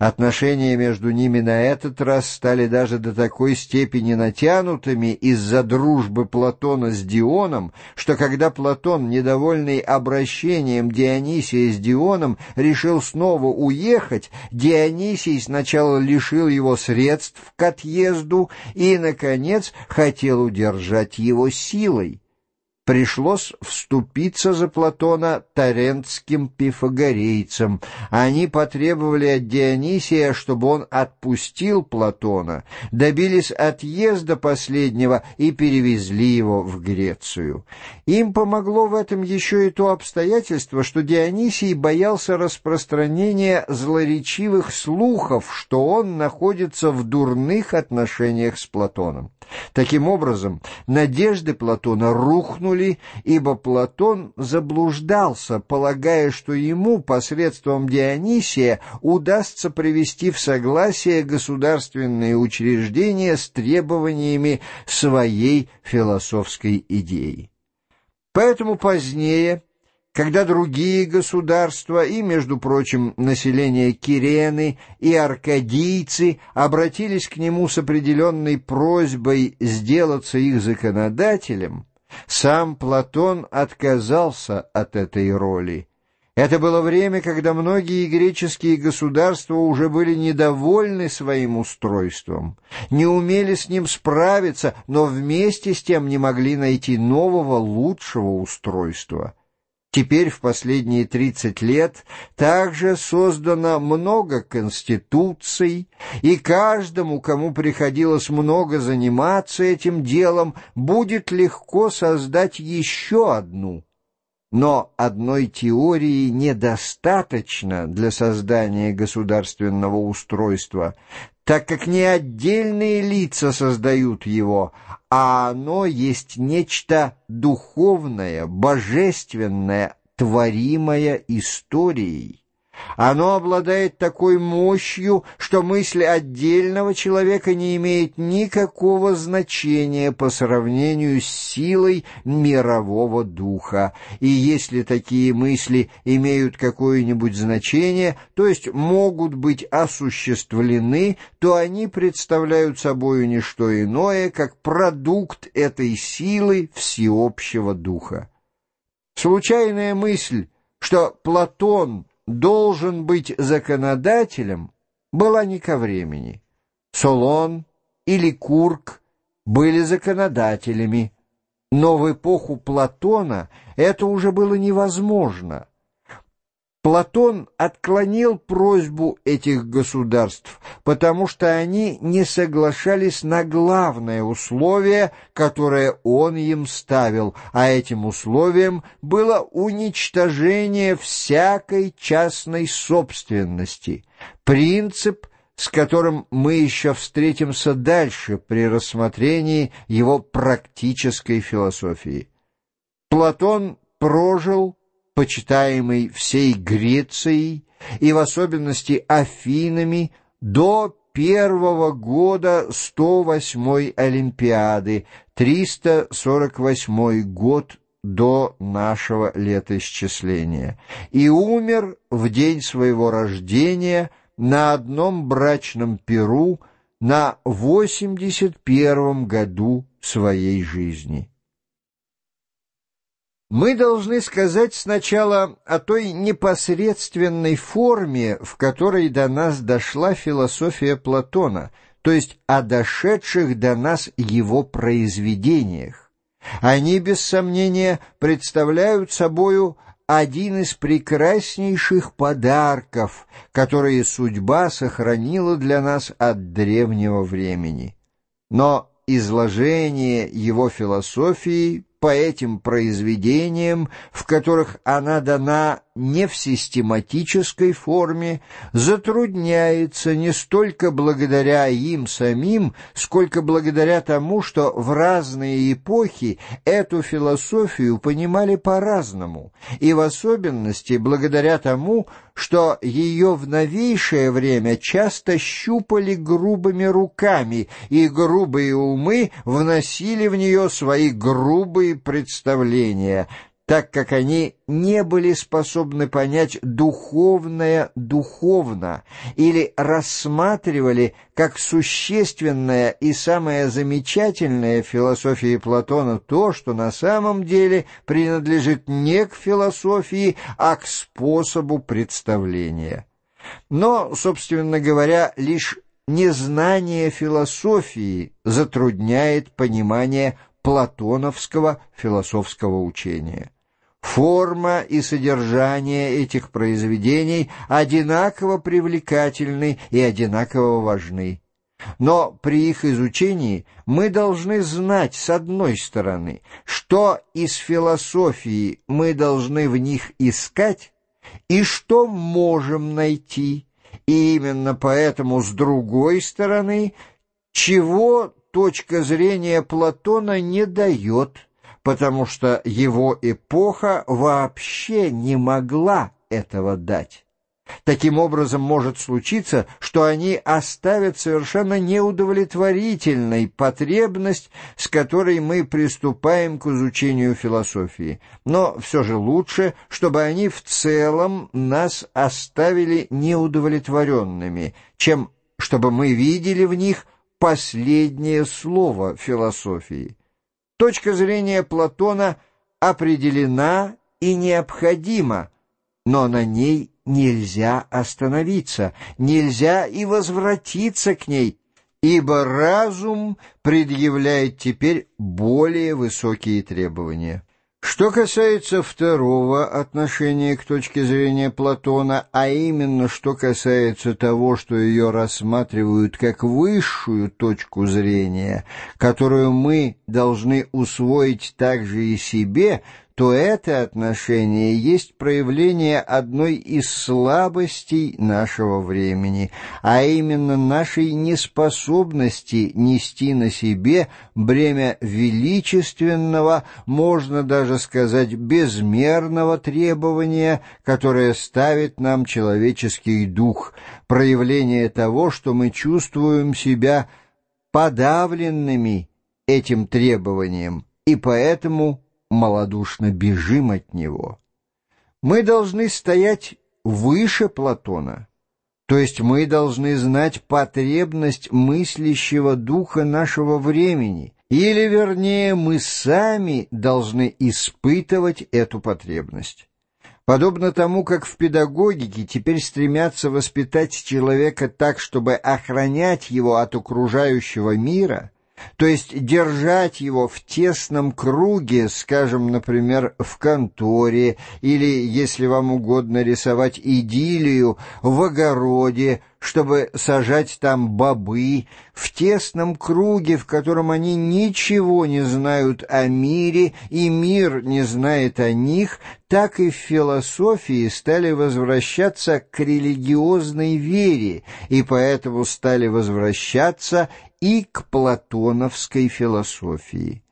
Отношения между ними на этот раз стали даже до такой степени натянутыми из-за дружбы Платона с Дионом, что когда Платон, недовольный обращением Дионисия с Дионом, решил снова уехать, Дионисий сначала лишил его средств к отъезду и, наконец, хотел удержать его силой пришлось вступиться за Платона тарентским пифагорейцам. Они потребовали от Дионисия, чтобы он отпустил Платона, добились отъезда последнего и перевезли его в Грецию. Им помогло в этом еще и то обстоятельство, что Дионисий боялся распространения злоречивых слухов, что он находится в дурных отношениях с Платоном. Таким образом, надежды Платона рухнули, ибо Платон заблуждался, полагая, что ему посредством Дионисия удастся привести в согласие государственные учреждения с требованиями своей философской идеи. Поэтому позднее когда другие государства и, между прочим, население Кирены и аркадийцы обратились к нему с определенной просьбой сделаться их законодателем, сам Платон отказался от этой роли. Это было время, когда многие греческие государства уже были недовольны своим устройством, не умели с ним справиться, но вместе с тем не могли найти нового, лучшего устройства. Теперь в последние 30 лет также создано много конституций, и каждому, кому приходилось много заниматься этим делом, будет легко создать еще одну. Но одной теории недостаточно для создания государственного устройства, так как не отдельные лица создают его, а оно есть нечто духовное, божественное, творимое историей. Оно обладает такой мощью, что мысль отдельного человека не имеет никакого значения по сравнению с силой мирового духа. И если такие мысли имеют какое-нибудь значение, то есть могут быть осуществлены, то они представляют собою не что иное, как продукт этой силы всеобщего духа. Случайная мысль, что Платон — должен быть законодателем, была не ко времени. Солон или Курк были законодателями, но в эпоху Платона это уже было невозможно. Платон отклонил просьбу этих государств, потому что они не соглашались на главное условие, которое он им ставил, а этим условием было уничтожение всякой частной собственности, принцип, с которым мы еще встретимся дальше при рассмотрении его практической философии. Платон прожил почитаемый всей Грецией и в особенности Афинами до первого года 108-й Олимпиады, 348 год до нашего летоисчисления, и умер в день своего рождения на одном брачном перу на 81 году своей жизни. Мы должны сказать сначала о той непосредственной форме, в которой до нас дошла философия Платона, то есть о дошедших до нас его произведениях. Они, без сомнения, представляют собою один из прекраснейших подарков, которые судьба сохранила для нас от древнего времени. Но изложение его философии по этим произведениям, в которых она дана не в систематической форме, затрудняется не столько благодаря им самим, сколько благодаря тому, что в разные эпохи эту философию понимали по-разному, и в особенности благодаря тому, что ее в новейшее время часто щупали грубыми руками, и грубые умы вносили в нее свои грубые представления – так как они не были способны понять духовное духовно или рассматривали как существенное и самое замечательное в философии Платона то, что на самом деле принадлежит не к философии, а к способу представления. Но, собственно говоря, лишь незнание философии затрудняет понимание платоновского философского учения. Форма и содержание этих произведений одинаково привлекательны и одинаково важны. Но при их изучении мы должны знать, с одной стороны, что из философии мы должны в них искать и что можем найти, и именно поэтому, с другой стороны, чего точка зрения Платона не дает, потому что его эпоха вообще не могла этого дать. Таким образом, может случиться, что они оставят совершенно неудовлетворительной потребность, с которой мы приступаем к изучению философии. Но все же лучше, чтобы они в целом нас оставили неудовлетворенными, чем чтобы мы видели в них последнее слово философии. Точка зрения Платона определена и необходима, но на ней нельзя остановиться, нельзя и возвратиться к ней, ибо разум предъявляет теперь более высокие требования. Что касается второго отношения к точке зрения Платона, а именно что касается того, что ее рассматривают как высшую точку зрения, которую мы должны усвоить также и себе, то это отношение есть проявление одной из слабостей нашего времени, а именно нашей неспособности нести на себе бремя величественного, можно даже сказать безмерного требования, которое ставит нам человеческий дух, проявление того, что мы чувствуем себя подавленными этим требованием, и поэтому малодушно бежим от него. Мы должны стоять выше Платона, то есть мы должны знать потребность мыслящего духа нашего времени, или, вернее, мы сами должны испытывать эту потребность. Подобно тому, как в педагогике теперь стремятся воспитать человека так, чтобы охранять его от окружающего мира – то есть держать его в тесном круге, скажем, например, в конторе, или, если вам угодно рисовать идиллию, в огороде, чтобы сажать там бобы, в тесном круге, в котором они ничего не знают о мире, и мир не знает о них, так и в философии стали возвращаться к религиозной вере, и поэтому стали возвращаться и к платоновской философии.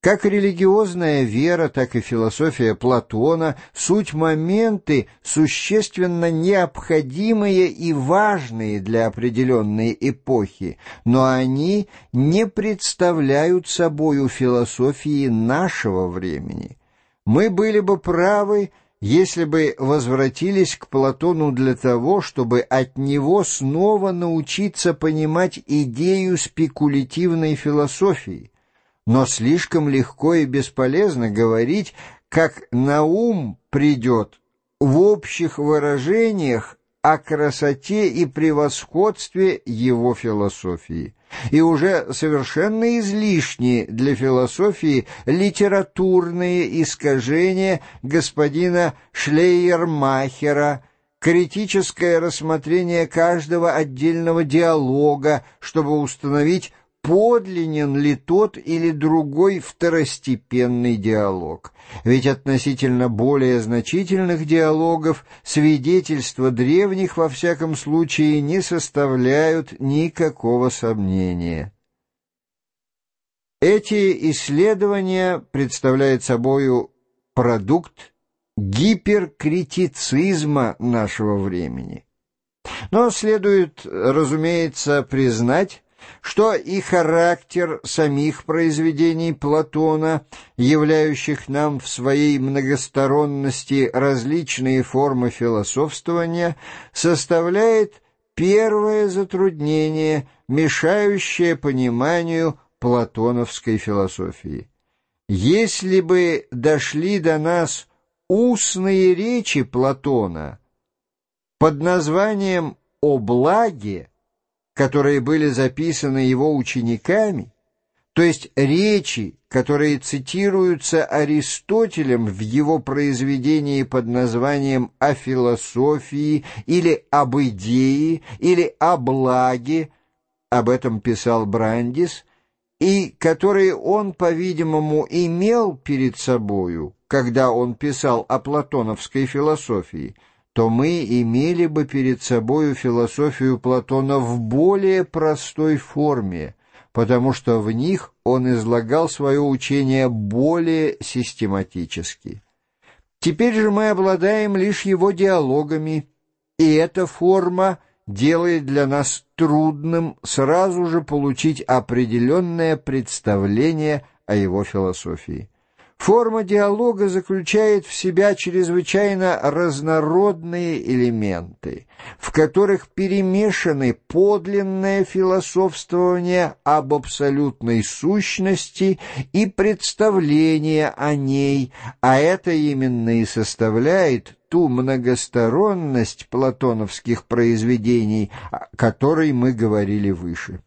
Как религиозная вера, так и философия Платона — суть моменты, существенно необходимые и важные для определенной эпохи, но они не представляют собою философии нашего времени. Мы были бы правы, если бы возвратились к Платону для того, чтобы от него снова научиться понимать идею спекулятивной философии, но слишком легко и бесполезно говорить, как на ум придет в общих выражениях о красоте и превосходстве его философии. И уже совершенно излишние для философии литературные искажения господина Шлейермахера, критическое рассмотрение каждого отдельного диалога, чтобы установить подлинен ли тот или другой второстепенный диалог. Ведь относительно более значительных диалогов свидетельства древних во всяком случае не составляют никакого сомнения. Эти исследования представляют собою продукт гиперкритицизма нашего времени. Но следует, разумеется, признать, что и характер самих произведений Платона, являющих нам в своей многосторонности различные формы философствования, составляет первое затруднение, мешающее пониманию платоновской философии. Если бы дошли до нас устные речи Платона под названием «О благе», которые были записаны его учениками, то есть речи, которые цитируются Аристотелем в его произведении под названием «О философии» или «Об идее» или «О благе», об этом писал Брандис, и которые он, по-видимому, имел перед собою, когда он писал о платоновской философии – то мы имели бы перед собою философию Платона в более простой форме, потому что в них он излагал свое учение более систематически. Теперь же мы обладаем лишь его диалогами, и эта форма делает для нас трудным сразу же получить определенное представление о его философии. Форма диалога заключает в себя чрезвычайно разнородные элементы, в которых перемешаны подлинное философствование об абсолютной сущности и представление о ней, а это именно и составляет ту многосторонность платоновских произведений, о которой мы говорили выше.